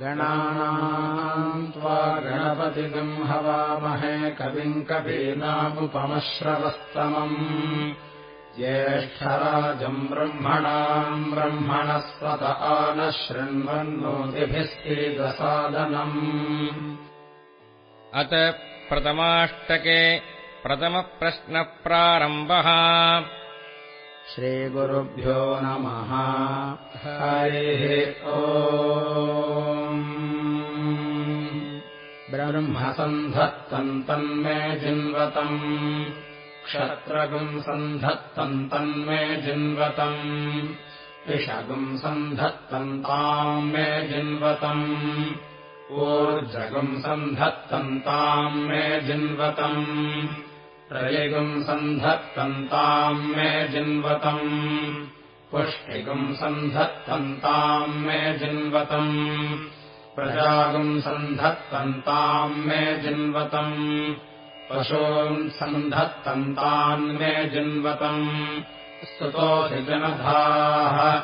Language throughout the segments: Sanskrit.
गणानाम् त्वा गणपतिगम् हवामहे कविम् कवीनामुपमश्रवस्तमम् ज्येष्ठराजम् ब्रह्मणाम् ब्रह्मणस्वत नः शृण्वन्नोदिभिस्तीदसादनम् अत प्रथमाष्टके प्रथमप्रश्नप्रारम्भः श्रीगुरुभ्यो नमः। हरिः ओ ब्रह्मसन्धत्तम् तन्मे जिन्वतम् क्षत्रगुम् सन्धत्तम् तन्मे जिन्वतम् विषगुम् सन्धत्तम् ताम् मे जिन्वतम् ऊर्जगुम् सन्धत्तम् ताम् मे जिन्वतम् रयिगुम् सन्धत्तम् ताम् मे जिन्वतम्। पुष्टिगुम् सन्धत्तम् ताम् मे जिन्वतम्। प्रजागुम् सन्धत्तम् ताम् मे जिन्वतम्। पशून् सन्धत्तम् तान् मे जिन्वतम्। स्तुतोऽधिजनधाः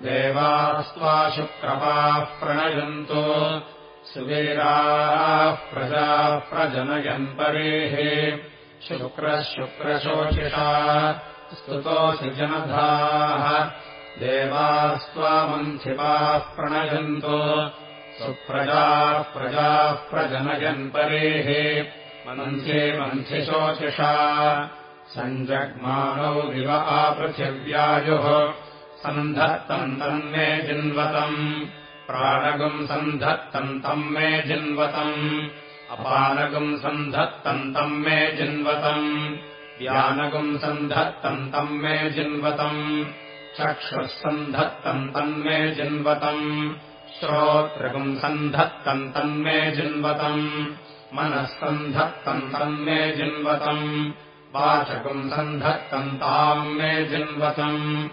देवास्त्वा शुक्रपाः प्रणयन्तो। सुवीराः प्रजाः प्रजनयन् परेः शुक्रः शुक्रशोचिषा स्तुतोऽसि जनधाः देवास्त्वामन्थिपाः प्रणयन्तो। सुप्रजाः प्रजाः प्रजनयन् परेः। मन्थे मन्थिशोचिषा सञ्जग्मानौ दिव आपृथिव्यायुः। सन्धत्तम् तन्मे जिन्वतम्। प्राणगुम् सन्धत्तम् तम् मे जिन्वतम् अपानगुम् सन्धत्तम् तम् मे जिन्वतम्। व्यानगुम् सन्धत्तम् तम् मे जिन्वतम्। चक्षुः सन्धत्तम् तन्मे जिन्वतम्। श्रोत्रगुम् सन्धत्तम् तन्मे जिन्वतम्। मनः सन्धत्तम् तन्मे जिन्वतम्। वाचकुम् सन्धत्तम् ताम् मे जिन्वतम्।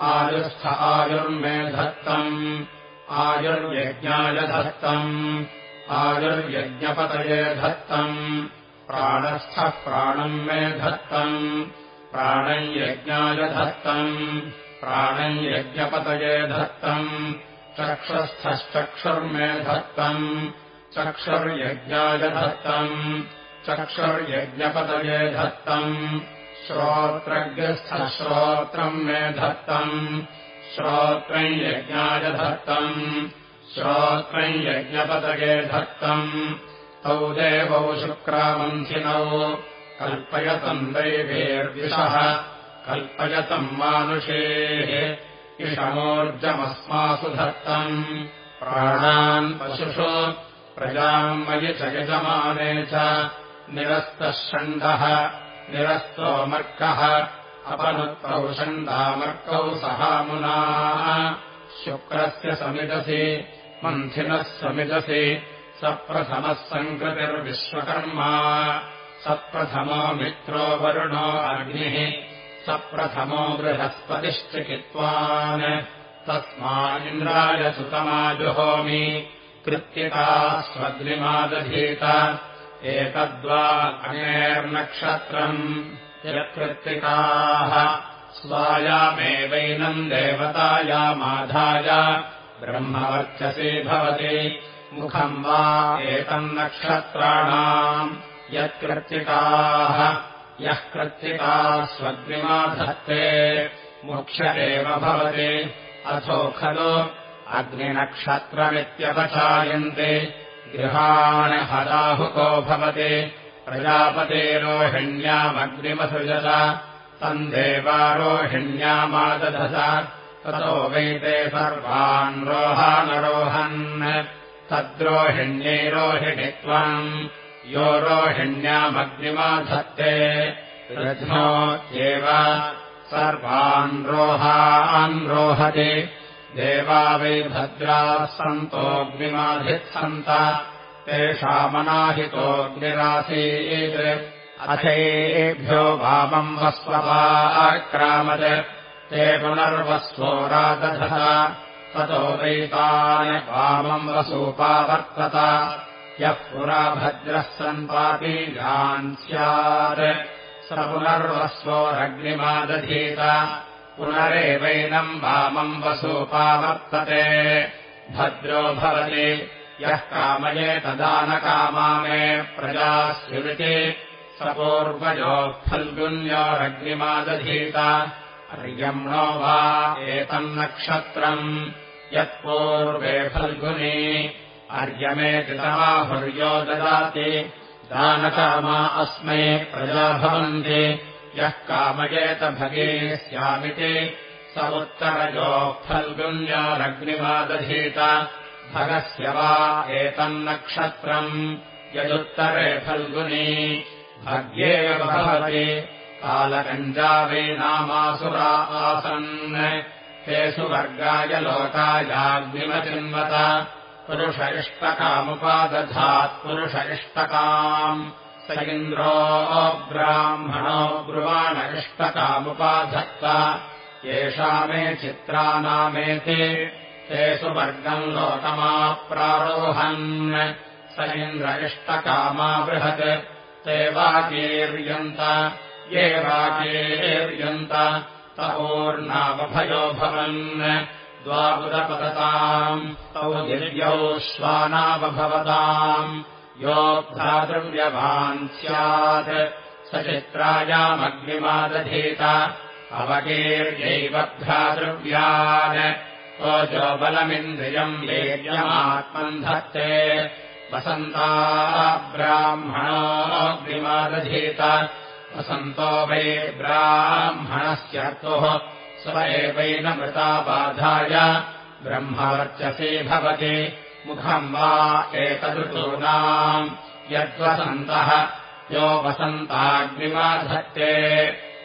आयुस्थ आयुर्मे धत्तम् आयुर्यज्ञाय धत्तम् आयुर्यज्ञपतये धत्तम्। प्राणस्थः प्राणम् मे धत्तम्। प्राणयज्ञाय धत्तम्। प्राणयज्ञपतये धत्तम्। चक्षुस्थश्चक्षुर्मे धत्तम्। चक्षुर्यज्ञाय धत्तम्। चक्षुर्यज्ञपतये धत्तम्। श्रोत्रज्ञस्थश्रोत्रम् मे धत्तम्। श्रोत्रम् यज्ञाय धत्तम् श्रोत्रम् यज्ञपतये धत्तम्। तौ देवौ शुक्रामन्थिनौ। कल्पयतम् दैवेर्विषः। कल्पयतम् मानुषेः। इषमोर्जमस्मासु धत्तम्। प्राणान् पशुषु प्रजाम् मयि च यजमाने च। निरस्तः षण्डः। निरस्तो मर्कः। अपनुत्तौ षण्डामर्कौ सहामुना। शुक्रस्य समिदसि मन्थिनः समिदसि सप्रथमः सङ्कृतिर्विश्वकर्मा सप्रथमो मित्रो वरुणो अग्निः सप्रथमो बृहस्पतिश्चिकित्वान्। तस्मादिन्द्राय सुतमाजुहोमि कृत्तिका स्वग्निमादधीत। एतद्वा अनेर्नक्षत्रम् यत्कृत्तिकाः। स्वायामेवैनम् देवतायामाधाय ब्रह्मवर्चसे भवति। मुखम् वा एतन्नक्षत्राणाम् यत्कृत्तिकाः यः कृत्तिका स्वग्निमाधत्ते। मुख्य एव भवति। अथो खलु अग्निनक्षत्रमित्यपचायन्ते। गृहाण हराहुको भवति। प्रजापतेरोहिण्यामग्निमसृजत तम् देवारोहिण्यामादधत ततो वैते सर्वान् रोहानरोहन्। तद्रोहिण्यैरोहिणित्वम् यो रोहिण्यामग्निमाधत्ते। रथ्नो एव सर्वान् रोहान् रोहति। देवा वै भद्राः सन्तोऽग्निमाधित्सन्त। तेषामनाहितोऽग्निरासीत् अथेभ्यो वामम् वस्वपाक्रामत् ते पुनर्वस्वो रादधः ततो वैतान् वामम् वसूपावर्तत। यः पुरा भद्रः सन्पापीजान् स्यात्। स पुनर्वस्वोरग्निमादधीत पुनरेवैनम् वामम् वसूपावर्तते। भद्रो भवति यः कामये तदानकामा मे प्रजास्युरिति। स पूर्वजो फल्गुन्योरग्निमादधीत अर्यम्णो वा एतन्नक्षत्रम् यत्पूर्वे फल्गुनी अर्यमेति तमाहुर्यो ददाति। दानकामा अस्मै प्रजा भवन्ति यः कामयेत भगे स्यामिति। स उत्तरजो फल्गुन्योरग्निमादधीत भगस्य वा एतन्नक्षत्रम् यदुत्तरे फल्गुनी। भाग्येव भवति कालकञ्जावे नामासुरा आसन्। हे सुवर्गाय लोकायाग्निमचिन्वत पुरुष इष्टकामुपादधात् पुरुष इष्टकाम् स इन्द्रो ब्राह्मणो ब्रुवाण इष्टकामुपाधत्त येषा मे चित्रानामेति ते सुवर्गम् लोकमाप्रारोहन्। स इन्द्र इष्टकामा बृहत्। ते वाकीर्यन्त ये वाकीर्यन्त तवोर्नावभयो भवन्। द्वाबुदपतताम् तौ दिव्यौ श्वानावभवताम् योद्धातृव्यवान् स्यात्। स चित्रायामग्निमादधीत। अवकीर्यैव भ्रातृव्यान् ओजो बलमिन्द्रियम् वेद्यमात्मन् धत्ते। वसन्ता ब्राह्मणोऽग्निमादधीत वसन्तो वै ब्राह्मणस्यर्तुः स एवैन मृताबाधाय ब्रह्मवर्चसी भवति। मुखम् वा एतदृतूनाम् यद्वसन्तः यो वसन्ताग्निमाधत्ते।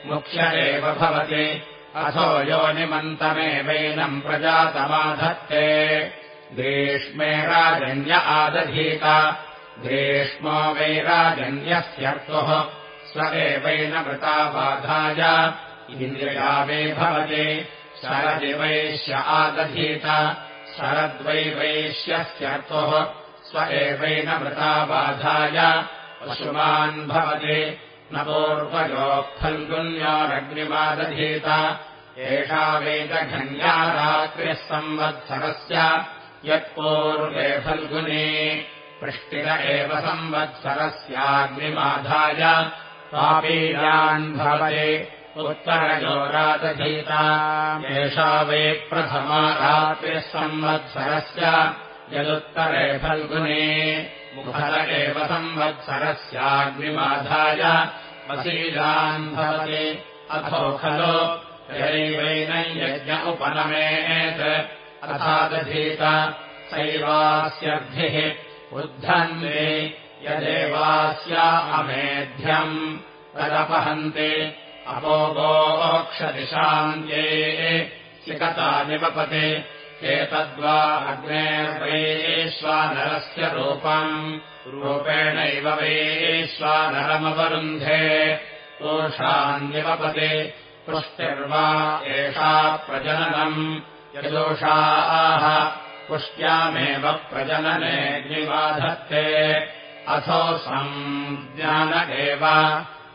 मुख्य एव भवति। अथो यो निमन्तमेवैनम् प्रजातमाधत्ते। ग्रीष्मे राजन्य आदधीत। ग्रीष्मो वै राजन्यस्यर्तुः स्व एवैन मृताबाधाय। इन्द्रिया मे भवति। शरदिवैश्य आदधीत। शरद्वै वैश्यस्यर्तुः स्व एवैन मृताबाधाय। पशुमान् भवति। न पूर्वजोः फल्गुन्योरग्निमादधीत एषा वेदघन्या रात्रिः संवत्सरस्य। यत्पूर्वे फल्गुनी। पृष्टिर एव संवत्सरस्याग्निमाधाय भवति। उत्तरजोरादधीता। एषा वै प्रथमा रात्रिः संवत्सरस्य। यदुत्तरे फल्गुने। मुखर एव संवत्सरस्याग्निमाधाय वशीलान् भवति। अथो खलु। यैवैनम् यज्ञ उपनमेत् अथादधीत। सैवास्यर्थिः उद्धन्ते यदेवास्या अमेध्यम् तदपहन्ते अपोगोक्षदिशान्त्ये सिकता निवपते एतद्वा अग्नेर्वैश्वानरस्य रूपम् रूपेणैव वैश्वानरमवरुन्धे दोषान्निवपते पुष्टिर्वा एषा प्रजननम् यदोषाः पुष्ट्यामेव प्रजननेऽग्निबाधत्ते अथो संज्ञान एव।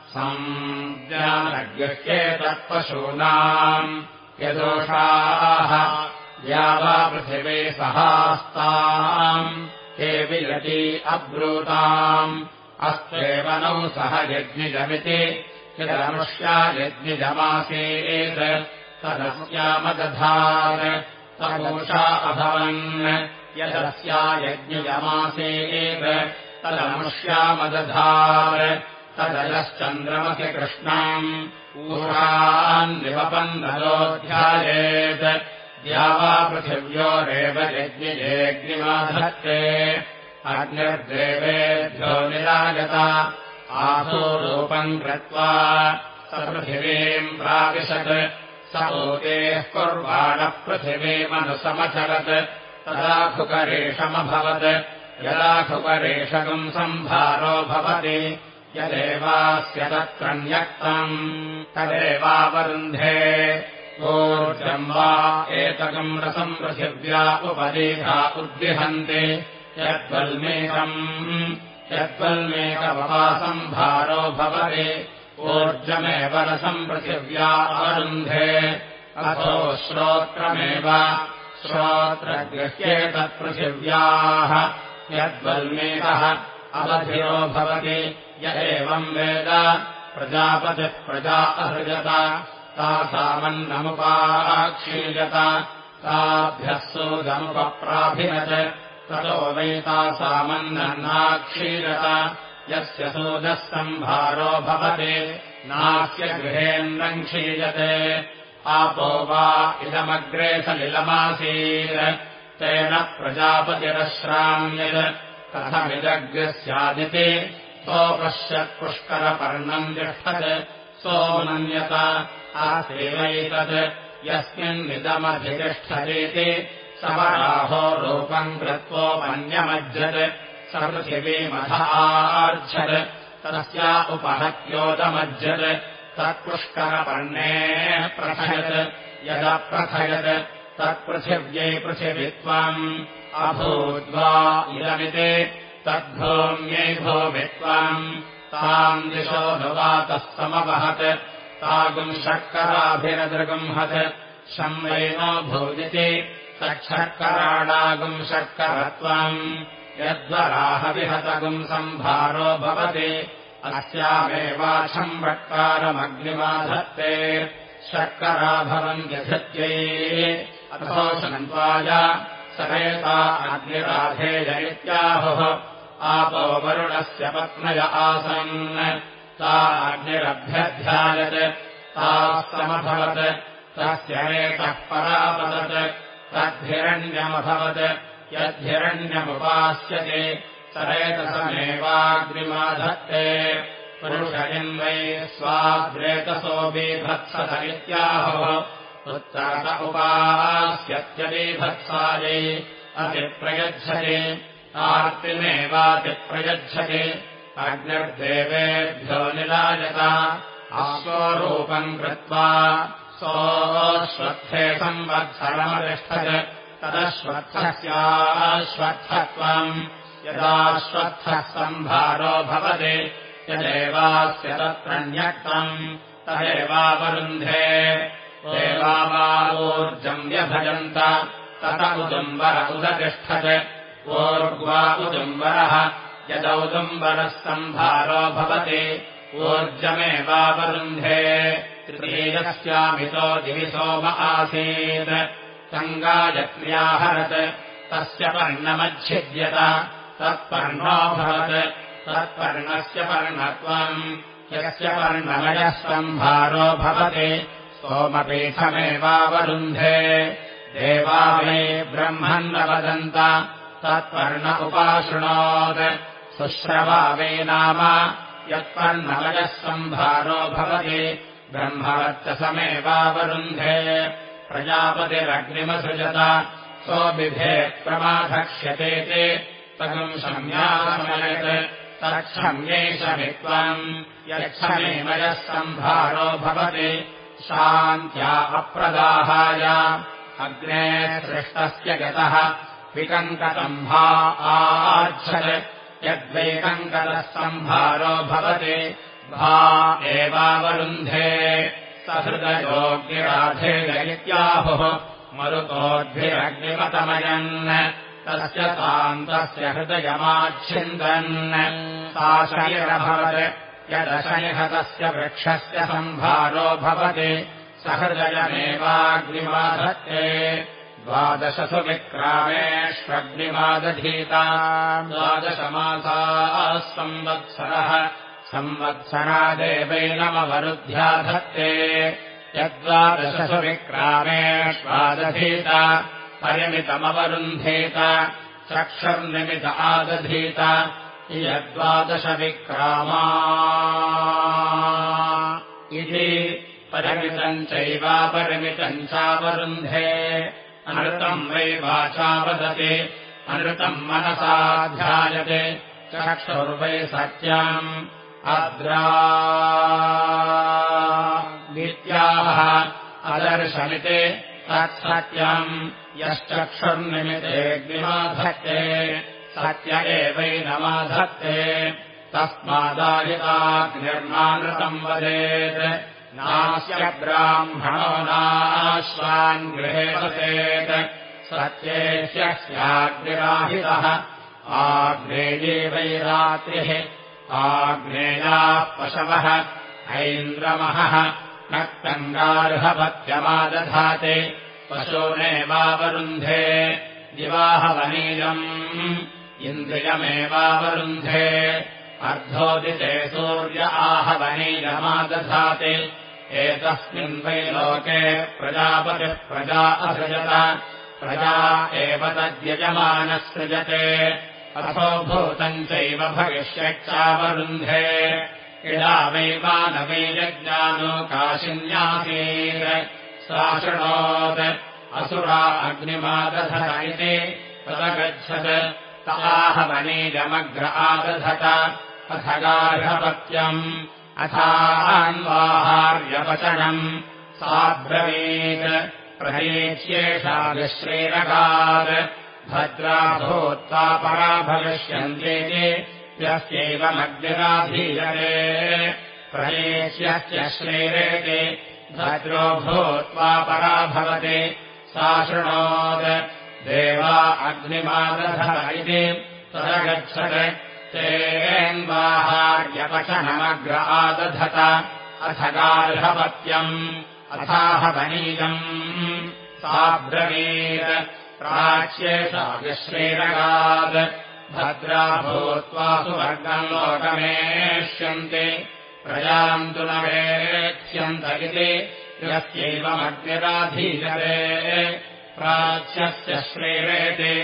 संज्ञानगृह्येतत्पशूनाम् यदोषाः द्यावापृथिवे सहास्ताम्। हे वियति अब्रूताम्। अस्त्वेव नौ सह यज्ञिजमिति। यदनुष्या यज्ञिजमासीत्। तदस्यामदधात् तदूषा अभवन्। यदस्या यज्ञिजमासीत् तदनुष्यामदधात् तदजश्चन्द्रमसि कृष्णाम्। ऊषान्निवपन्नलोऽध्यायेत् द्यावापृथिव्योरेव यज्ञिजेऽग्निमाधत्ते अग्निर्देवेभ्यो निरागत आसूरूपम् कृत्वा स पृथिवीम् प्राविशत्। स ऊतेः कुर्वाणपृथिवीमनुसमचरत् तदाखुकरेषमभवत् यदाखुकरेषकम् सम्भारो भवति यदेवास्य तत्रन्यक्तम् तदेवावरुन्धे। ऊर्जम् वा एतकम् रसम् पृथिव्या उपदेशा उद्विहन्ति यद्वल्मेकम् यद्वल्मेकमवासम्भारो भवति ऊर्जमेव रसम् पृथिव्या अवरुन्धे। अथो श्रोत्रमेव श्रोत्रगृह्येतत्पृथिव्याः यद्वल्मीकः अवधिरो भवति। य एवम् वेद। प्रजापतिः प्रजा असृजत तासामन्नमुपाक्षीयत ताभ्यः सोदमुपप्राभिनत् ततो वैतासामन्नन्नाक्षीरत यस्य सोदः सम्भारो भवति नास्य गृहेन्द्रम् क्षीयते। आपो वा इदमग्रे सलिलमासीत् तेन प्रजापतिरश्राम्यत्। कथमिदग्रः स्यादिति सोपश्यत्पुष्करपर्णम् तिष्ठत्। सोमन्यत आसेवैतत्। यस्मिन्निदमधितिष्ठतीति समराहो रूपम् कृत्वोपन्यमज्जत् स पृथिवीमधार्च्छत् तस्या उपहत्योदमज्जत् तत्पुष्करपर्णे प्रथयत्। यदप्रथयत् तत्पृथिव्यै पृथिवित्वम् अभूद्वा इदमिति तद्भूम्यै भूमित्वम् ताम् दिशो नुवातः समवहत्। तागुम् शर्कराभिरदृगुंहत्। शम्वैनो भूदिति तच्छर्कराणागुम् शर्करत्वम् यद्वराहविहतगुम् सम्भारो भवति। अस्यामेवाशम्बट्कारमग्निमाधत्ते शर्करा भवन्त्यधत्यै अथोषन्त्वाय सरेता अग्निराधेय इत्याहुः आपो वरुणस्य पत्नय आसन्। ता अग्निरभ्यध्यायत्। तास्तमभवत्। तस्य रेतः परापतत्। तद्धिरण्यमभवत्। यद्धिरण्यमुपास्यते। सरेतसमेवाग्निमाधत्ते पुरुषयन्वै स्वाद्रेतसो बीभत्सत इत्याहुः उपास्यत्यबीभत्सायै अतिप्रयच्छति आर्तिमेवातिप्रयच्छति। अग्निर्देवेभ्यो निराजत आस्वरूपम् कृत्वा सोऽश्वत्थे संवत्सरमतिष्ठत्। तदश्वत्थस्याश्वत्थत्वम् यदाश्वत्थः सम्भारो भवति यदेवास्य तत्रन्यक्तम् तदेवावरुन्धे देवावावोर्जम् व्यभजन्त तत उदुम्बर उदतिष्ठत्। ऊर्ग्वा उदुम्बरः यदौदुम्बरः सम्भारो भवति ऊर्जमेवावरुन्धे तृतीयस्यामितो दिवि सोम आसीत्। सङ्गायत्न्याहरत् तस्य पर्णमच्छिद्यत तत्पर्णोऽभवत् तत्पर्णस्य पर्णत्वम् यस्य पर्णमयः सम्भारो भवति सोमपीठमेवावरुन्धे। देवा मे ब्रह्मन् न वदन्त तत्पर्ण उपाशृणोत् सुश्रवा वे नाम यत्पर्णमयः सम्भारो भवति। ब्रह्मवर्चसमेवावरुन्धे। प्रजापतिरग्निमसृजत सोऽबिभे प्रमाधक्ष्यते तगुम् सम्यासमयत् तत्क्षम्येषमित्वम् यच्छमेमयः सम्भारो भवति शान्त्या अप्रदाहाय। अग्ने सृष्टस्य गतः विकङ्कतम्भा आर्च्छत् यद्वैकङ्कतः सम्भारो भवति। भा एवावरुन्धे। सहृदयोग्निराधेय इत्याहुः मरुतोद्भिरग्निमतमयन् तस्य तान्तस्य हृदयमाच्छिन्दन्। सा शनिरभवत् यदशनिहतस्य वृक्षस्य सम्भारो भवति। सहृदयमेवाग्निमाधत्ते द्वादशसु विक्रामेष्वग्निमादधीता द्वादशमासाः संवत्सरः संवत्सरादेवैनमवरुध्याधत्ते यद्वादशसु विक्रामेष्वादधीत। परिमितमवरुन्धेत। चक्षुर्निमित आदधीत यद्वादशविक्रामा। इति परिमितम् चैवापरिमितम् चावरुन्धे। अनृतम् वै वाचा वदति अनृतम् मनसा ध्यायते चक्षुर्वै सत्यम् अद्रा। विद्याः अदर्शमिते तत्सत्यम् यश्चक्षुर्निमितेऽग्निमाधत्ते सत्य एवैनमाधत्ते तस्मादायिताग्निर्मानृतम् वदेत्। नास्य ब्राह्मणो नाश्वान् गृहे वसेत्। सत्येष्यस्याग्निराहितः आग्नेये वैरात्रिः आग्नेयाः पशवः। ऐन्द्रमहः। नक्तङ्गार्हपत्यमादधाते। पशूनेवावरुन्धे। दिवाहवनीयम् इन्द्रियमेवावरुन्धे। अर्धोदिते सूर्य आहवनीयमादधाते। एतस्मिन् वै लोके प्रजापतिः प्रजा असृजत। प्रजा एव तद्यजमानः सृजते। अथो भूतम् चैव भविष्यच्चावरुन्धे इडा वै मानवै यज्ञानो काशिन्यासीर। सा शृणोत् असुरा अग्निमादधत इति तदगच्छत् ताहवनीजमग्र आदधत। अथ गार्हपत्यम् अथान्वाहार्यवचनम् साब्रवीत् प्रहयेष्येषा विश्रेरगात् भद्रा भूत्वा परा भविष्यन्ते यस्यैवमग्निराधीयते प्रहेष्यस्य श्रेरेते। भद्रो भूत्वा परा भवति। सा शृणोत् देवा अग्निमादध इति तदगच्छत् तेन्वाहार्यपचनमग्र आदधत अथ गार्हपत्यम् अथाहवनीयम्। साब्रवीत् प्राच्येषा विश्रेरगात् भद्रा भूत्वा सुवर्गम् लोकमेष्यन्ति। प्रजाम् तु न वेक्ष्यन्त इति। यस्यैवमग्निराधीयते प्राच्यस्य श्रेरेति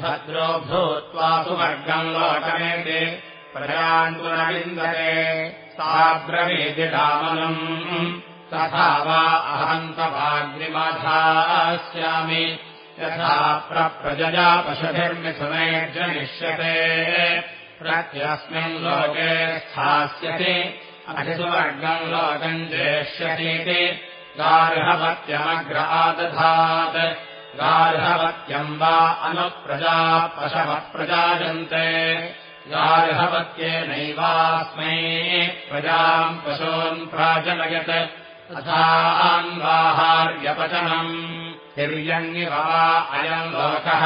भद्रो भूत्वा लोकमेति तु न विन्दते साब्रवीति रामनम् तथा वा अहन्तवाग्निमधास्यामि यथा प्रप्रजया पशुभिर्मिथुनैर्जनिष्यते। प्रत्यस्मिन् लोके स्थास्यति अधिसुवर्गम् लोकम् जेष्यतीति गार्हवत्यमग्र आदधात् गार्हवत्यम् वा अनुप्रजा पशवप्रजायन्ते गार्हवत्येनैवास्मै प्रजाम् पशून् प्राजनयत्। तथान्वाहार्यपचनम् हिर्यङ्गिव वा अयम् लोकः।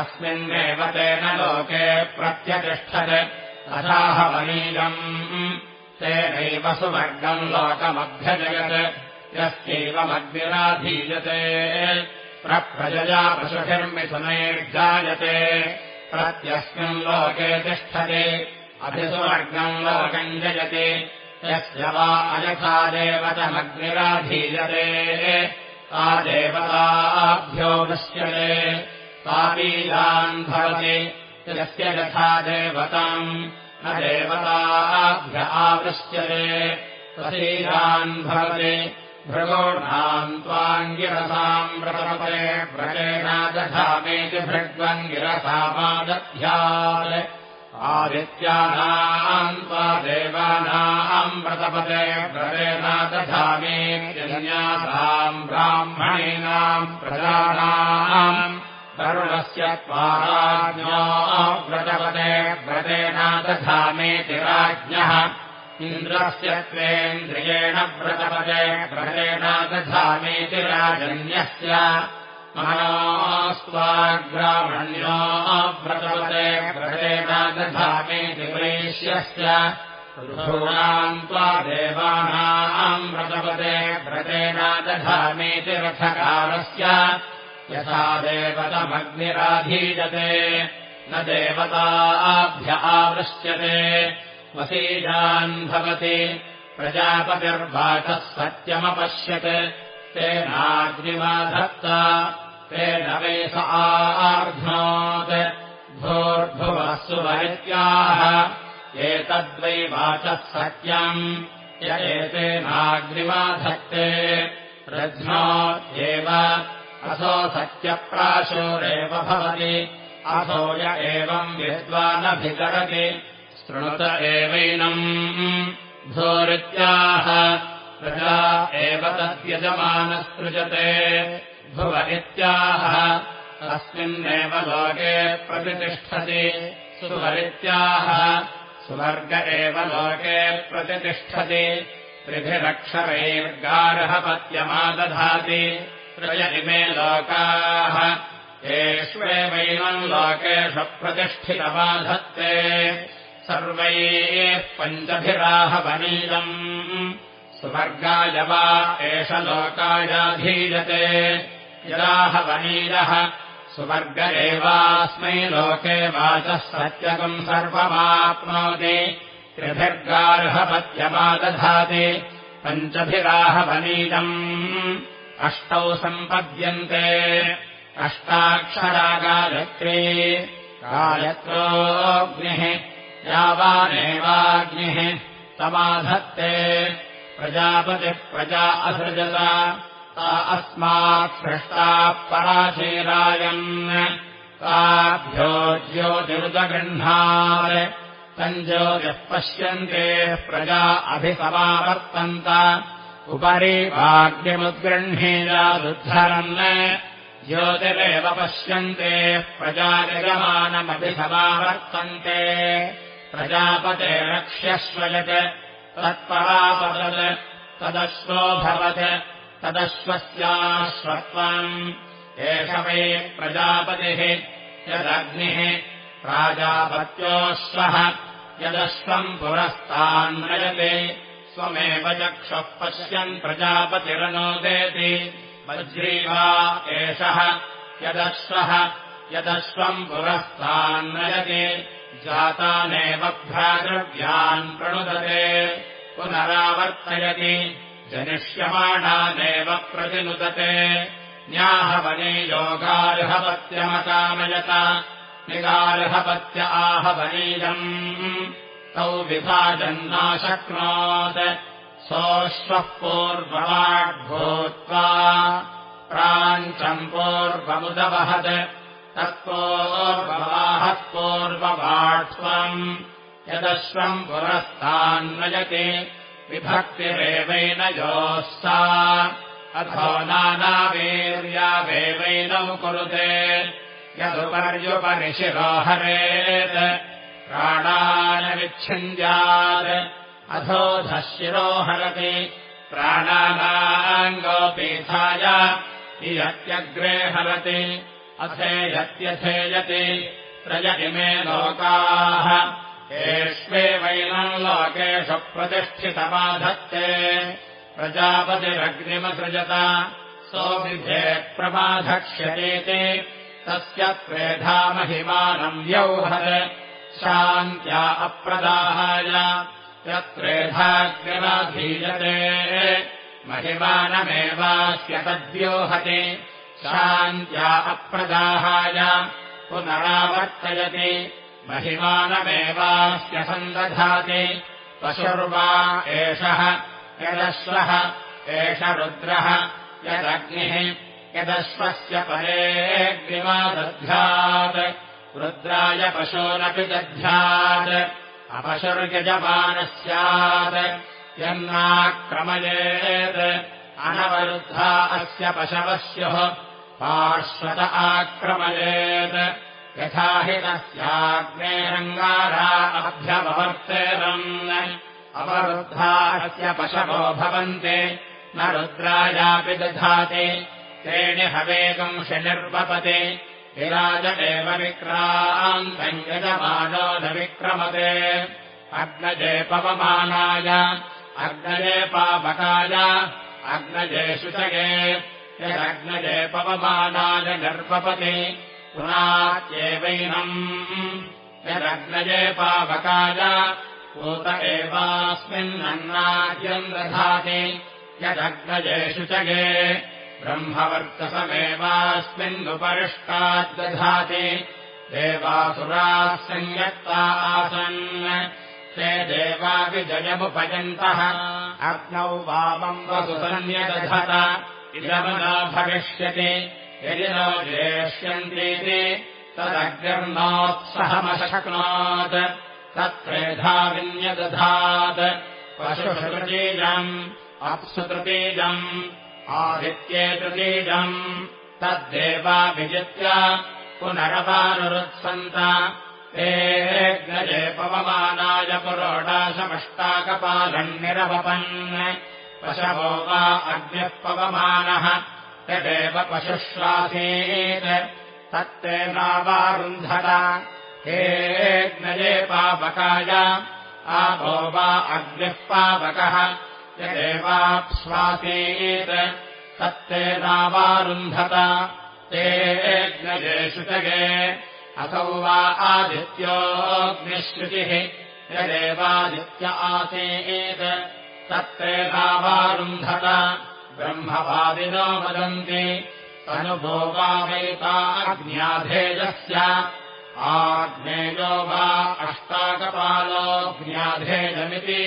अस्मिन्नेव तेन लोके प्रत्यतिष्ठत्। तथाहवनीयम् तेनैव सुवर्गम् लोकमभ्यजयत्। यस्यैवमग्निराधीयते प्रप्रजया पशुभिर्मिथुनैर्जायते। प्रत्यस्मिन् लोके तिष्ठते अभिसुवर्गम् लोकम् जयति यस्य वा अयथा देवतमग्निराधीयते। सा देवताभ्यो दृश्यते ताबीजान् भवति यस्य यथा देवताम् न देवताभ्य आवृश्यते। तथैजान् भवति भृगोणाम् त्वाङ्गिरसाम् व्रतपते व्रजेनादधामेति भृग्वङ्गिरसामादध्यात् आदित्यानाम् त्वा देवानाम् व्रतपते व्रजेनादधामेत्यन्यासाम् ब्राह्मणीनाम् प्रजानाम्। वरुणस्य त्वाराज्ञो व्रतपते व्रतेनादधामेति राज्ञः इन्द्रस्य त्वेन्द्रियेण व्रतपते व्रतेनादधामेति राजन्यस्य। मनोस्त्वाग्रामण्यो व्रतपते व्रतेनादधामेति वैश्यस्य। ऋषूणाम् त्वा देवानाम् व्रतपते व्रतेनादधामेति रथकारस्य। यथा देवतमग्निराधीयते न देवताभ्य आवृश्यते वसीजान् भवति। प्रजापतिर्वाचः सत्यमपश्यत्। तेनाग्निमाधत्ता। तेन वै स आर्ध्नोत्। भूर्भुवः सुवैत्याः एतद्वै वाचः सत्यम्। य एतेनाग्निमाधत्ते। रध्नो एव असो सत्यप्राशोरेव भवति। असो य एवम् विद्वानभितरति शृणुत एवैनम्। भूरित्याह प्रजा एव तद्यजमानसृजते। भुव इत्याह। अस्मिन्नेव लोके प्रतितिष्ठति सुवरित्याह सुवर्ग एव लोके प्रतितिष्ठति त्रिभिरक्षरैर्गार्हपत्यमादधाति। त्रय इमे लोकाः। येष्वेवैनम् लोकेषु प्रतिष्ठितमाधत्ते सर्वैः पञ्चभिराहवनीयम्। सुवर्गाय वा एष लोकायाधीयते। यदाहवनीयः सुवर्ग एवास्मै लोके वाचः सत्यकम् सर्वमाप्नोति। त्रिभिर्गार्हपत्यमादधाति। पञ्चभिराहवनीयम्। अष्टौ सम्पद्यन्ते। अष्टाक्षरा गायत्री गायत्रोऽग्निः यावानेवाग्निः समाधत्ते प्रजापतिः प्रजा असृजता। ता अस्मात् सृष्टाः पराचीरायन् ताभ्यो ज्योतिरुदगृह्णात्। तञ्ज्योतिः पश्यन्ते प्रजा अभिसमावर्तन्त। उपरि वाक्यमुद्गृह्णीयादुद्धरन् ज्योतिरेव पश्यन्ते प्रजानिगमानमभिसमावर्तन्ते प्रजापते रक्ष्यश्वयत् तत्परापदत् तदश्वोऽभवत् तदश्वस्याश्वत्वम् एष वै प्रजापतिः यदग्निः प्राजापत्योऽश्वः यदश्वम् पुरस्तान्नयते स्वमेव चक्षुः पश्यन् प्रजापतिरनोदेति वज्री वा एषः यदश्वः यदश्वम् पुरस्तान्नयति जातानेव भ्रातृव्यान् प्रणुदते। पुनरावर्तयति। जनिष्यमाणानेव प्रतिनुदते। न्याहवने योगार्हपत्यमकामयत निगार्हपत्य आहवनीयम्। तौ विभाजन्नाशक्नोत् सोऽश्वः पूर्ववाड्भूत्वा प्राञ्चम् पूर्वमुदवहत् तत्पूर्ववाहः पूर्ववाट्त्वम् यदश्वम् पुरस्तान्वयति विभक्तिरेवैन योः सा अथो नानावीर्यावेवैनौ कुरुते यदुपर्युपरिशिरोहरेत् प्राणानविच्छिन्द्यात् अथोधः शिरोहरति प्राणानाङ्गोपीठाय यत्यग्रे हरति अथेयत्यथेयति त्रय इमे लोकाः। एष्वेवैनम् लोकेषु प्रतिष्ठितमाधत्ते। प्रजापतिरग्निमसृजत। सोऽभिधे प्रमाधक्ष्यते तस्य त्रेधामहिमानम् व्यौहत् शान्त्या अप्रदाहाय। यत्रेधाग्निमाधीयते महिमानमेवास्य तद्व्योहति शान्त्या अप्रदाहाय पुनरावर्तयति। महिमानमेवास्य सन्दधाति। पशुर्वा एषः यदश्वः एष रुद्रः यदग्निः यदश्वस्य परेऽग्निमादध्यात् रुद्राय पशूनपि दध्यात्। अपशुर्यजमानः स्यात् यन्नाक्रमयेत्। अनवरुद्धा अस्य पशवः स्युः पार्श्वत आक्रमयेत्। यथा हि तस्याग्नेरङ्गारा अभ्यववर्तेरन् अवरुद्धा अस्य पशवो भवन्ति। न रुद्रायापि दधाति। तेन हवेगम् निर्वपति विराज एव विक्रान्तम् यजमानो न विक्रमते। अग्नजे पवमानाय। अग्नजे पावकाय। अग्नजे शुचगे यदग्नजे पवमानाय निर्वपति पुनात्येवैनम्। यदग्नजे पावकाय पूत एवास्मिन्नन्नाद्यम् दधाति यदग्नजे शुचगे ब्रह्मवर्चसमेवास्मिन्नुपरिष्टाद्दधाति देवासुराः संयत्ता आसन् ते देवाभिजयमुपयन्तः अग्नौ वामम् वसुसन्यदधत इदमना भविष्यति। यदि नो जेष्यन्तीति तदग्निर्नोत्सहमशक्नोत् तत्रेधा विन्यदधात्। पशुषतृतीजम् अप्सु तृतीजम् आदित्ये तृतीजम्। तद्देवाभिजित्य पुनरपानुरुत्सन्त तेऽग्नये पवमानाय पुरोडाशमष्टाकपालम् निरवपन् पशवो वा अग्निः पवमानः यदेव पशुश्वासीत्। तत्तेनावारुन्धत हेऽग्नये पावकाय आपो वा अग्निः पावकः यदेवाप्स्वासीत्। तत्तेनावारुन्धत तेऽग्नये शुचगे असौ वा आदित्योऽग्निश्रुतिः यदेवादित्य आसीत् तत्तेनावारुन्धत ब्रह्मवादिनो वदन्ति तनुभो वा वैताग्न्याधेयस्य आग्नेयो वा अष्टाकपालोऽग्न्याधेयमिति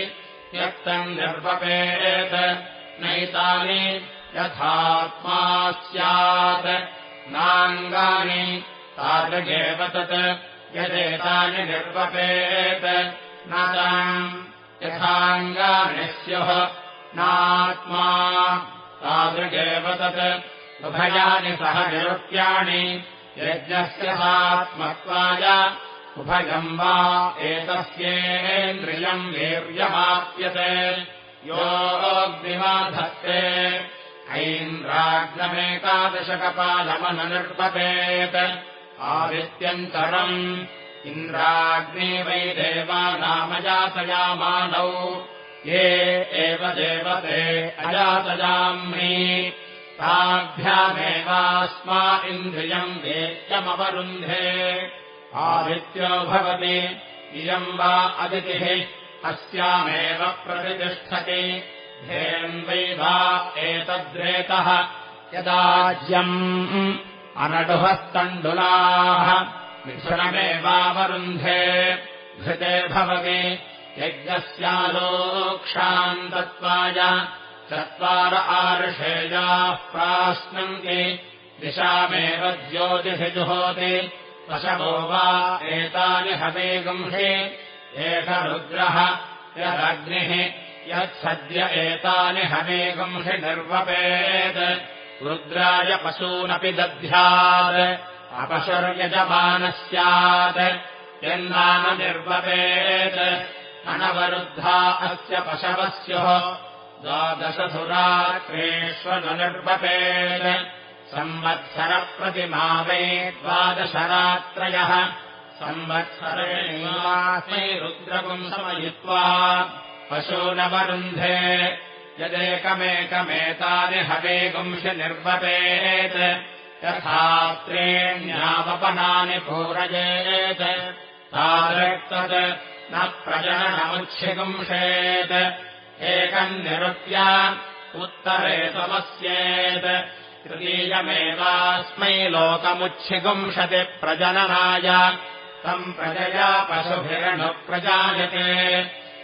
यत्तम् निर्वपेत् नैतानि यथात्मा स्यात्। नाङ्गानि तादृगेव तत् यदेतानि निर्वपेत् न यथाङ्गानि स्युः नात्मा तादृगेव तत् उभयानि सह निरुप्याणि यज्ञस्य सात्मत्वाय उभयम् वा एतस्येन्द्रियम् वीर्यमाप्यते। योऽग्निमाधत्ते ऐन्द्राग्नमेकादशकपालमननिर्पपेत् आदित्यन्तरम् इन्द्राग्ने वै देवानामजातयामानौ ये एव देवते अजातयाम्नि ताभ्यामेवास्मा इन्द्रियम् वेत्यमवरुन्धे आदित्यो भवति इयम् वा अदितिः अस्यामेव प्रतिष्ठति। धेन्वै वा एतद्रेतः। यदाज्यम् अनडुहस्तण्डुलाः मिथुनमेवावरुन्धे धृते भवति यज्ञस्यालोक्षान्तत्वाय चत्वार आर्षेयाः प्राश्नन्ति दिशामेव ज्योतिषि जुहोति पशवो वा एतानि हवेगुंहि एष रुद्रः यदग्निः यत्सद्य एतानि हवेगुंहि निर्वपेत्। रुद्राय पशूनपि दध्यात् अपशुर्यजमानः स्यात् यन्नाम निर्वपेत्। अनवरुद्धा अस्य पशवः स्युः द्वादशधुरात्रेष्वनुनिर्वपेत् संवत्सरप्रतिमा वै द्वादशरात्रयः संवत्सरेणै रुद्रपुम् समयित्वा पशूनवरुन्धे। यदेकमेकमेतानि हवेगुंशि निर्वपेत् यथात्रेण्यावपनानि पूरयेत् तादृक्तत् न प्रजननमुच्छिगुंशेत् एकम् निरुप्य उत्तरे समस्येत् तृतीयमेवास्मै लोकमुच्छिगुंशति प्रजननाय। तम् प्रजया पशुभिरणुप्रजायते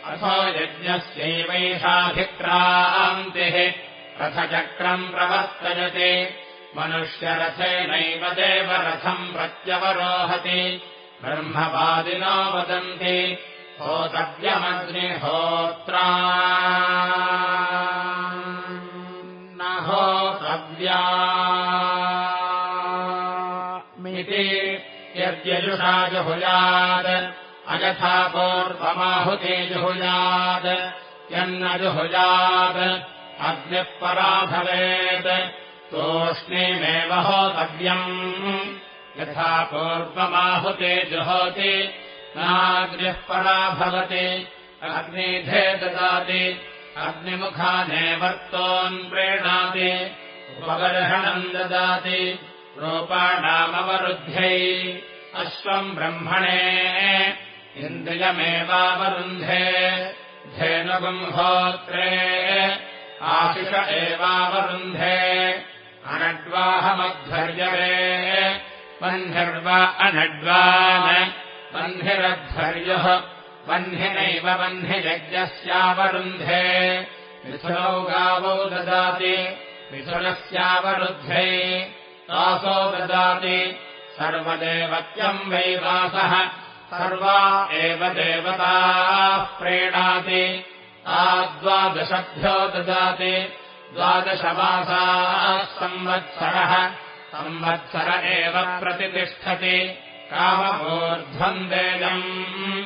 अथो यज्ञस्यैवैषाभिक्रान्तिः रथचक्रम् प्रवर्तयति मनुष्यरथेनैव देवरथम् प्रत्यवरोहति। ब्रह्मवादिनो वदन्ति होतव्यमग्निहोत्रा न होतव्या मिति यद्यजुषा जुहुयात् अयथा पूर्वमाहुते जुहुयात् यन्न जुहुयात् अग्निः परा भवेत् तूष्णीमेव होतव्यम्। यथा पूर्वमाहुते जुहोति नाग्निः परा भवति अग्निधे ददाति अग्निमुखानेवर्तोन् प्रेणाति उपगर्हणम् ददाति रूपाणामवरुद्ध्यै अश्वम् ब्रह्मणे इन्द्रियमेवावरुन्धे धेनुगुम्होत्रे आशिष एवावरुन्धे अनड्वाहमध्वर्यवे वह्निर्वा अनड्वान्। वह्निरध्वर्यः वह्निनैव वह्नियज्ञस्यावरुन्धे मिथुनौ गावौ ददाति। मिथुनस्यावरुद्धे। तासो ददाति। सर्वदेवत्यम् वै वासः। सर्वा एव देवताः प्रेणाति। आद्वादशभ्यो ददाति द्वादशमासाः संवत्सरः संवत्सर एव प्रतितिष्ठति काममूर्ध्वन्देजम्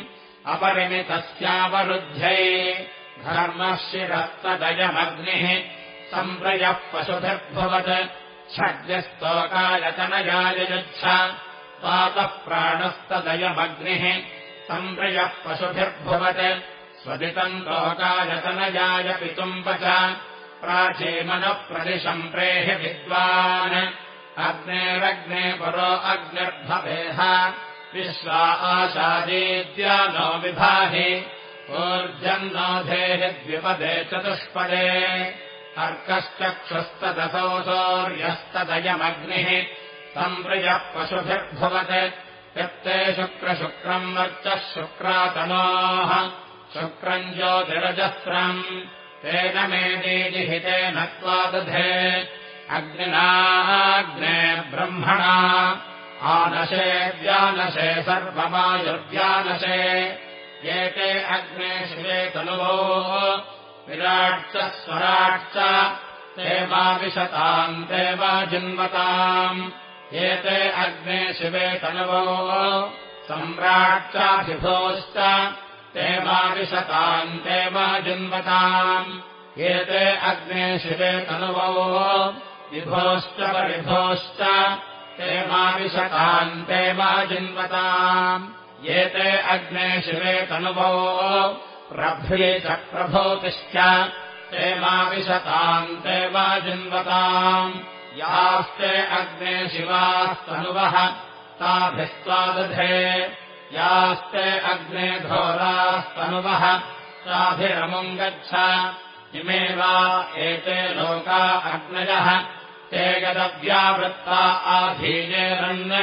अपरिमितस्यावरुध्ये धर्मः शिरस्तदयमग्निः सम्प्रयः पशुभिर्भवत्। षड्यस्तोकायतनयाययुच्छ। पातः प्राणस्तदयमग्निः सम्प्रयः पशुभिर्भवत्। स्वदितम् लोकायतनयाय पितुम्ब च प्राचीमनः प्रदिशम् प्रेहि विद्वान्। अग्नेरग्ने परो अग्निर्भवेह। विश्वा आशादीद्या नो विभाहि। ऊर्जम् नो धेहि द्विपदे चतुष्पदे। अर्कश्चक्षुस्तदसौ सौर्यस्तदयमग्निः। सम्प्रियः पशुभिर्भवत्। यत्ते शुक्रशुक्रम् वर्चः शुक्रातनोः। शुक्रम् ज्योतिरजस्रम् तेन मेदीजिहितेन त्वादधे अग्निनाग्ने ब्रह्मणा। आनशे व्यानशे सर्वमायुर्व्यानशे। एते अग्ने शिवे तनुवो। विराट् च स्वराट् च ते मा विशताम् ते वा जिन्वताम् एते अग्ने शिवे तनुवो। सम्राट् चाभिभोश्च ते मा विशताम् ते वा जिन्वताम्। एते अग्ने शिवे तनुवो विभोश्च परिभोश्च ते मा विशताम् ते मा जिन्वताम्। एते अग्ने शिवे तनुवो प्रभ्ये च प्रभोतिश्च ते मा विशताम् ते मा जिन्वताम्। यास्ते अग्ने शिवास्तनुवः ताभिस्त्वादधे यास्ते अग्ने घोरास्तनुवः ताभिरमुम् गच्छ इमे वा एते लोका अग्नयः। ते गदव्यावृत्ता आधीयेरन्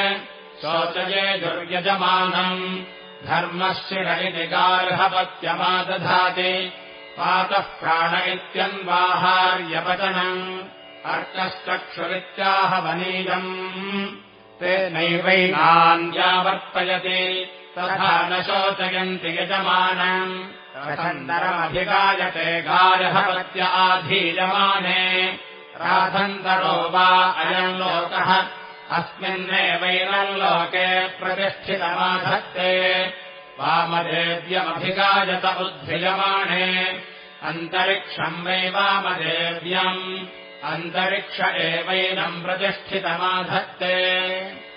शोचये दुर्यजमानम्। धर्मशिरयिति गार्हपत्यमादधाति पातः प्राण इत्यन्वाहार्यपचनम् अर्कश्चक्षुरित्याहवनीयम् ते नैवैनान्यावर्तयति तथा न शोचयन्ति यजमानम्। रथन्तरमधिगायते गार्हपत्य आधीयमाने। राथन्तरो वा अयम् लोकः। अस्मिन्नेवैनम् लोके प्रतिष्ठितमाधत्ते। वामदेव्यमभिगायत उद्भियमाणे अन्तरिक्षम् वै वामदेव्यम्। अन्तरिक्ष एवैनम् प्रतिष्ठितमाधत्ते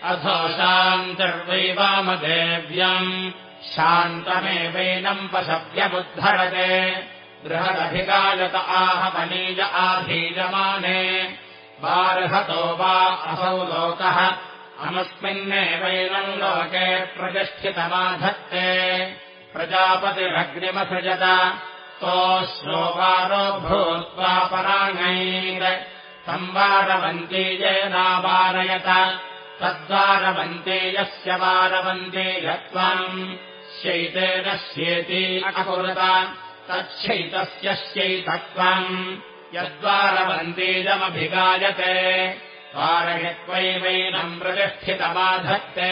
अथो शान्तर्वै वामदेव्यम् शान्तमेवैनम् पशव्यमुद्धरते बृहदभिगायत आहमनीय आधीयमाने। बार्हतो वा असौ लोकः। अमुस्मिन्नेवैनम् लोके प्रतिष्ठितमाधत्ते। प्रजापतिरग्निमसृजत तोश्लोवारो भूत्वा पराङ्गैर। संवारवन्ती येनावारयत तद्वारवन्ते यस्य वारवन्तेयत्वम् शैतेन श्येति अकुरुत। तच्छैतस्य शैतत्वम् यद्वारवन्तीजमभिगायते। वारयत्वैवैनम् प्रतिष्ठितमाधत्ते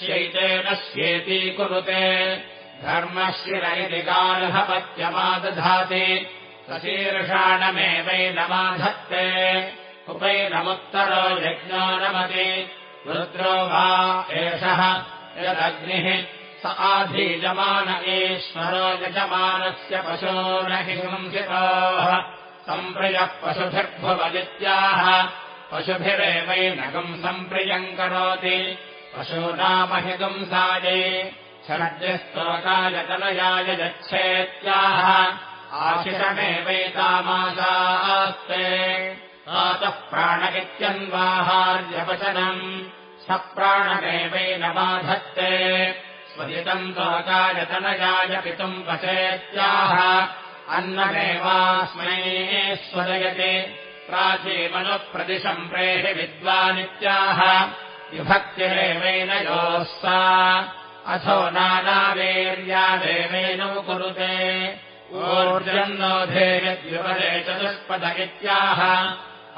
शैतेन श्येती कुरुते। धर्मशिरयति गार्हपत्यमादधाति सशीर्षाणमेवैनमाधत्ते उपैनमुत्तरो यज्ञो नमति रुद्रो वा एषः यदग्निः। स आधीयमान ईश्वरो यजमानस्य पशो न हि संसितोः सम्प्रियः पशुभिर्भुवदित्याह। पशुभिरेवैनगम् सम्प्रियम् करोति। पशूनामहिगुंसाये षड्यस्तोकायतनयाय यच्छेत्याह। आशिषमेवैतामासास्ते आतः प्राण इत्यन्वाहार्यवचनम् स प्राणमेवैनमाधत्ते स्वदितम् लोकायतनयाय पितुम् वचेत्याह। अन्नमेवास्मै स्वदयति प्राचीमनुप्रदिशम् प्रेहि विद्वानित्याह। विभक्तिरेवेन योः सा अथो नानावेर्यादेवेनौ कुरुते। ऊर्जन्नोधे यद्विपदे चतुष्पद इत्याह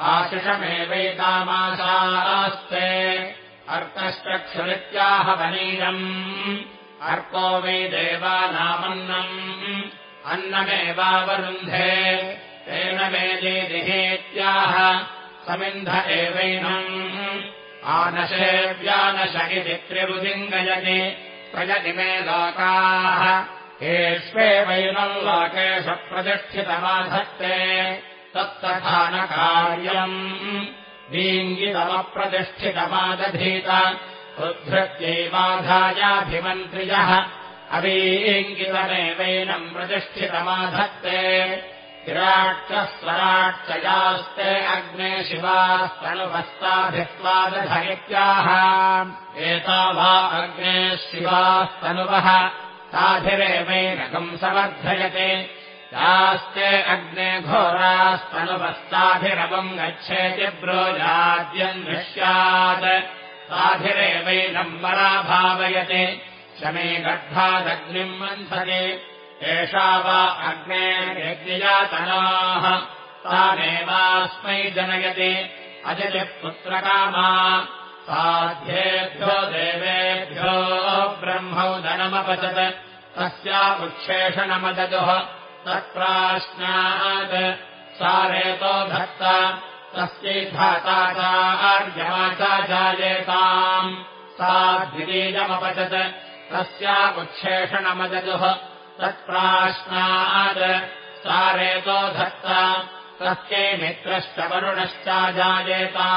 आशिषमेवैतामाशास्ते। अर्कश्चक्षुरित्याहवनीयम् अर्को वै देवानामन्नम्। अन्नमेवावरुन्धे। तेन वेदेदिहेत्याह समिन्ध एवैनम्। आनशेव्यानश इति त्रिरुदिङ्गयति प्रजतिमे लोकाः। एष्वेवैनम् लोकेषु प्रतिष्ठितमाधत्ते तत्तथा न कार्यम् वीङ्गितमप्रतिष्ठितमादधीत। उद्धृत्यैवाधायाभिमन्त्रियः। अवीङ्गितमेवैनम् प्रतिष्ठितमाधत्ते। विराट्यस्वराट्चयास्ते अग्ने शिवास्तनुवस्ताभित्वादधयित्याः। एता वा अग्ने शिवास्तनुवः। ताभिरेवैनकम् समर्थयते यास्ते अग्ने घोरास्तनुवस्ताभिरवम् गच्छेति ब्रोजाद्यम् दृश्यात्। ताभिरेवैनम् वराभावयते शमे गर्भादग्निम् मन्थते। एषा वा अग्ने यज्ञयातनाः। तामेवास्मै जनयति। अजलिपुत्रकामा साध्येभ्यो देवेभ्यो ब्रह्मौदनमपचत् तस्या उच्छेषणमददुः तत्प्राश्नात् सारेतो धत्ता तस्यै धाताचार्यमाचा जायेताम् सा द्वितीयमपचत् तस्या उच्छेषणमददुः तत्प्राश्नात् सारेतो धत्ता तस्यै मित्रश्च वरुणश्चाजायेताम्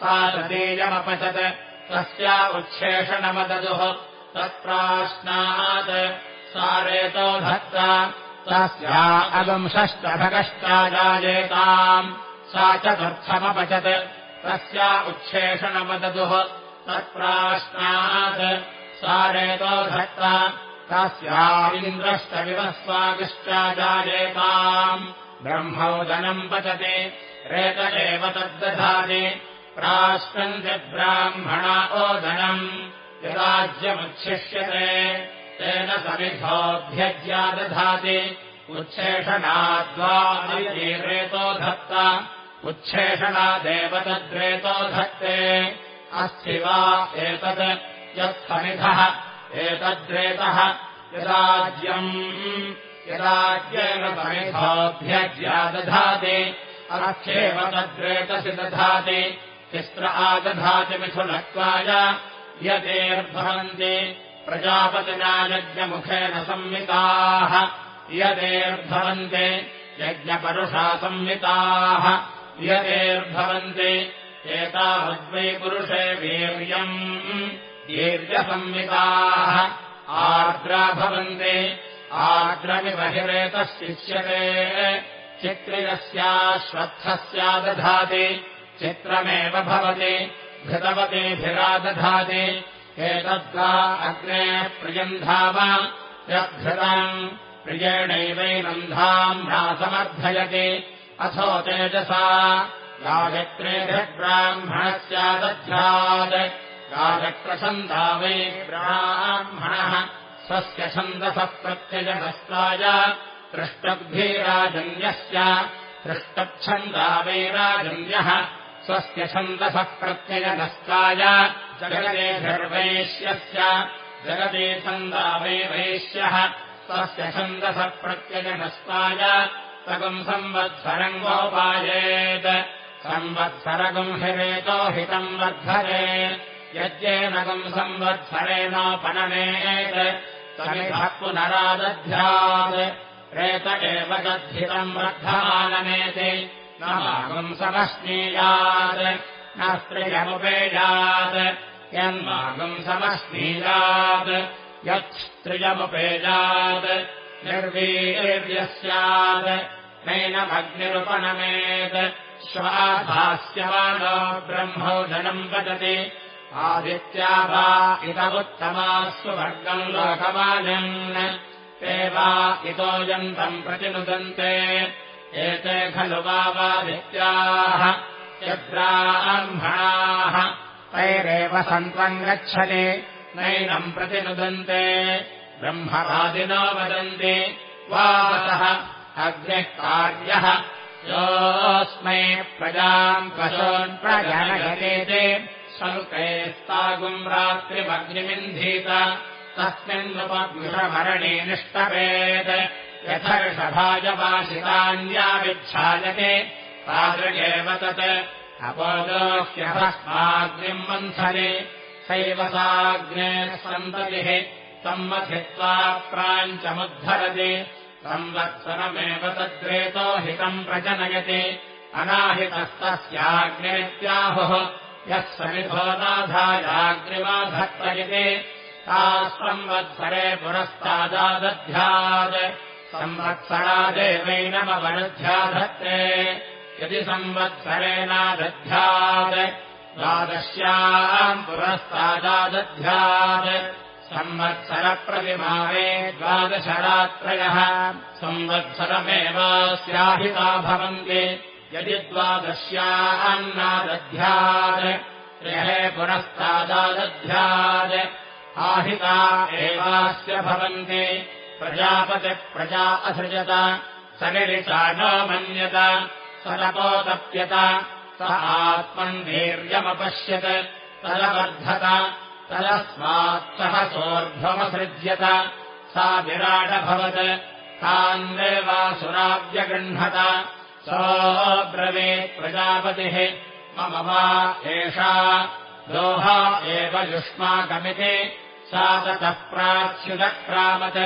सा तृतीयमपचत् तस्या उच्छेषणमददुः तत्प्राश्नात् सारेतो धत्ता तस्या अगंशष्टभगश्चाजायेताम् सा चतुर्थमपचत्। तस्या उच्छेषणमददुः। तत्प्राश्नात्। सारेतो धत्ता तस्या इन्द्रश्चविवस्वागिश्चाजायेताम् ब्रह्मोदनम् पचते। रेत एव तद्दधाति। प्राश्नन्ति ब्राह्मणा ओदनम् यदाज्यमुच्छिष्यते तेन समिधोऽभ्यज्यादधाति उच्छेषणाद्वारेतो धत्ता। उच्छेषणादेव तद्रेतो धत्ते। अस्ति वा एतत् यत्समिधः। एतद्रेतः यदाज्यम्। यदाज्येन समिधोऽभ्यज्यादधाति अर्थेव तद्रेतसि दधाति। तिस्र आदधाति मिथुनत्वाय। यदेर्भवन्ति प्रजापतिना यज्ञमुखेन संमिताः यदेर्भवन्ते यज्ञपरुषा संमिताः यदेर्भवन्ति एतावद्वै पुरुषे वीर्यम् वीर्यसंमिताः आर्द्रा भवन्ति आर्द्रमिबहिरेतशिष्यते चित्रियस्याश्वत्थस्यादधाति चित्रमेव भवति घृतवतेभिरादधाति एतद्वा अग्ने प्रियन्धाव यद्धृतम् प्रियेणैवैनन्धाम् नासमर्थयति अथो तेजसा। गायत्रेभिर्ब्राह्मणस्यादध्यात् गायत्रछन्दा वै ब्राह्मणः। स्वस्य छन्दसः प्रत्यजनस्ताय तृष्टग्भिराजन्यस्य तृष्टच्छन्दा वै राजन्यः स्वस्य छन्दसः प्रत्ययनस्ताय। जगदेभिर्वैश्यस्य जगते छन्दा वै वैश्यः स्वस्य छन्दसः प्रत्ययनस्ताय। तगुम् संवत्सरम् गोपायेत्। संवत्सरगुम् हिरेतो हितम् वर्धरे यज्ञेनगुम् संवत्सरेणोपनमेत्। समिधः पुनरादध्यात्। प्रेत एव गद्धितम् वर्धमानमेति न मागुम् समश्नीयात् न स्त्रियमुपेयात् यन्मागुम् समश्नीयात् यत्स्त्रियमुपेयात् निर्वीर्यः स्यात् नैनमग्निरुपणमेत् श्वाभास्यमानो ब्रह्मोदनम् पतति आदित्या वा इतमुत्तमास्व वर्गम् लोकमानन् ते वा इतोऽयन्तम् प्रतिनुदन्ते एते खलु वावादित्याः यद्राह्मणाः तैरेव सन्त्वम् गच्छति। नैनम् प्रतिनुदन्ते ब्रह्मवादिनो वदन्ति। वासः अग्निः कार्यः योऽस्मै प्रजाम् पशोन्प्रजनयते शल्कैस्तागुम् रात्रिमग्निमिन्धीत। तस्मिन्नुपमरणे निष्टवेत् यथर्षभाजवासितान्याविच्छायते। तादृगेव तत्। अपोदोह्यभस्माग्निम् मन्थने। सैव साग्ने सन्ततिः सम्मथित्वा प्राञ्चमुद्धरति संवत्सरमेव तद्रेतो हितम् प्रजनयति। अनाहितस्तस्याग्नित्याहुः। यः समिधो नाधायाग्निमाधत्तयति ता संवत्सरे पुरस्तादादध्यात् संवत्सरादेवैनमवरुध्याधत्ते यदि संवत्सरेणादध्यात् द्वादश्याम् पुरस्तादादध्यात्। संवत्सरप्रतिमाने द्वादशरात्रयः। संवत्सरमेवास्याहिता भवन्ति। यदि द्वादश्यान्नादध्यात् त्रहे पुरस्तादादध्यात्। आहिता एवास्य भवन्ति प्रजा असृजत। सनिरिचा न मन्यत। सलपोतप्यत स आत्मन्वीर्यमपश्यत् तदवर्धत तदस्मात्सह सोऽर्ध्वमसृज्यत। सा विराडभवत् तान् देवासुराव्यगृह्णत। सोऽब्रवीत् प्रजापतिः। मम वा एषा। दोहा एव युष्माकमिति। सा ततः प्राच्युदक्रामत्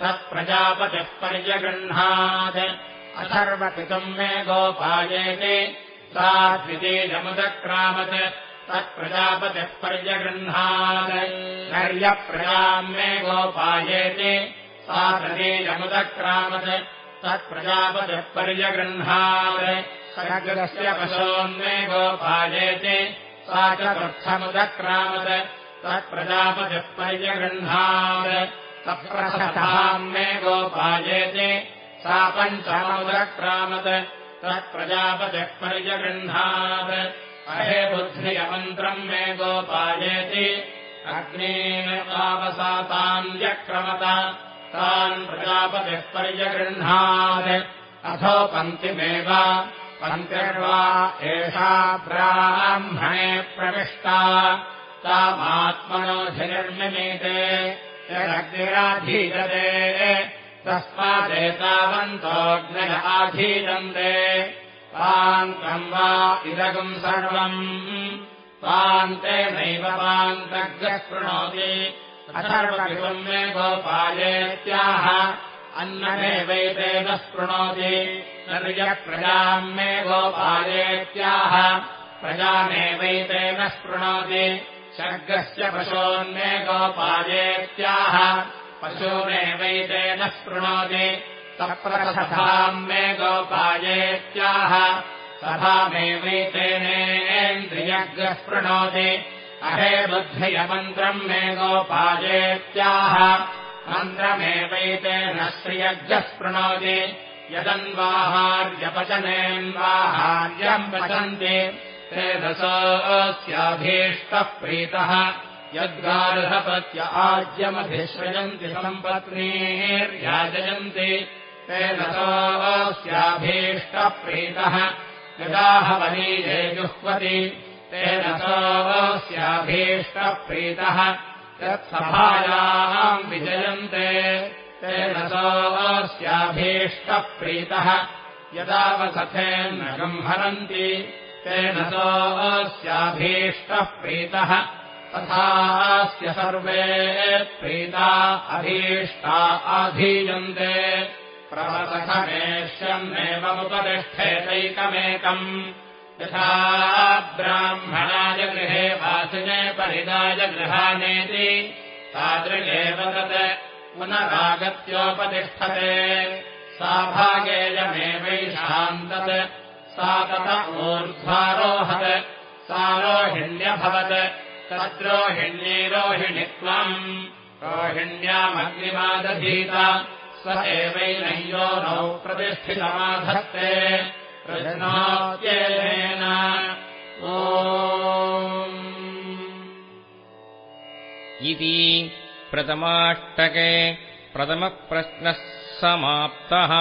तत्प्रजापतिः पर्यगृह्णात् अथर्वपितुम् मे गोपायेति सा द्वितीयमुदक्रामत् तत्प्रजापतिः पर्यगृह्णात् नर्यप्रजाम् मे गोपायेति सा तृतीयमुदक्रामत् तत्प्रजापतिः पर्यगृह्णात् सगरस्य पशोन्मे गोपायेति सा चतुर्थमुदक्रामत् तत्प्रजापतिः पर्यगृह्णात् तत्प्रसथाम् मे गोपायेति। सा पञ्चममुदक्रामत्। तत्प्रजापतिः पर्यगृह्णात् अहे बुद्धियमन्त्रम् मे गोपायेति। अग्नेवावसातान्यक्रमत तान् प्रजापतिः पर्यगृह्णात् अथो पङ्क्तिमेव पङ्क्तिर्वा एषा ब्राह्मणे प्रविष्टा। तामात्मनोऽधिनिर्मिमीते यदग्निराधीयते तस्मादेतावन्तोऽग्नय आधीयन्ते। पान्तम् वा इदगम् सर्वम्। पान्तेनैव पान्तग्रः शृणोति। अथर्वपितुम् मे गोपायेत्याह अन्नमेवैतेन स्पृणोति निर्यप्रजाम् मे गोपायेत्याह प्रजामेवैतेन स्पृणोति सर्गस्य पशोन्मे गोपायेत्याह पशूमेवैतेन स्पृणोति तत्प्रसथाम् मे गोपायेत्याह सभामेवैतेनेन्द्रियग्रः स्पृणोति अहे बुद्धियमन्त्रम् मे गोपायेत्याह मन्त्रमेवैतेन श्रियग्रः स्पृणोति यदन्वाहार्यपचनेन्वाहार्यम् पचन्ति ते प्रीतः। यद्गार्हपत्य आज्यमधिश्रयन्ति सम्पत्नीर्याजयन्ति। ते प्रीतः। यदाहवनीये जुह्वति ते प्रीतः। यत्सभायाम् विजयन्ते ते प्रीतः। यदावसथेन्नगम् हरन्ति तेन सोऽस्याभीष्टः प्रीतः तथास्य सर्वे प्रीता अभीष्टा आधीयन्ते प्रवसखमेष्यन्नेवमुपतिष्ठेतैकमेकम् यथा ब्राह्मणाय गृहे वासिने परिदाय गृहानेति तादृगेव तत् पुनरागत्योपतिष्ठते। सा भागेयमेवैषान्तत् सा तत ऊर्ध्वारोहत् सा रोहिण्यभवत् तद्रोहिण्ये रोहिणित्वम् रोहिण्यामग्निमादधीत स एवैनयो नौ प्रतिष्ठितमाधत्ते ओ इति प्रथमाष्टके प्रथमप्रश्नः समाप्तः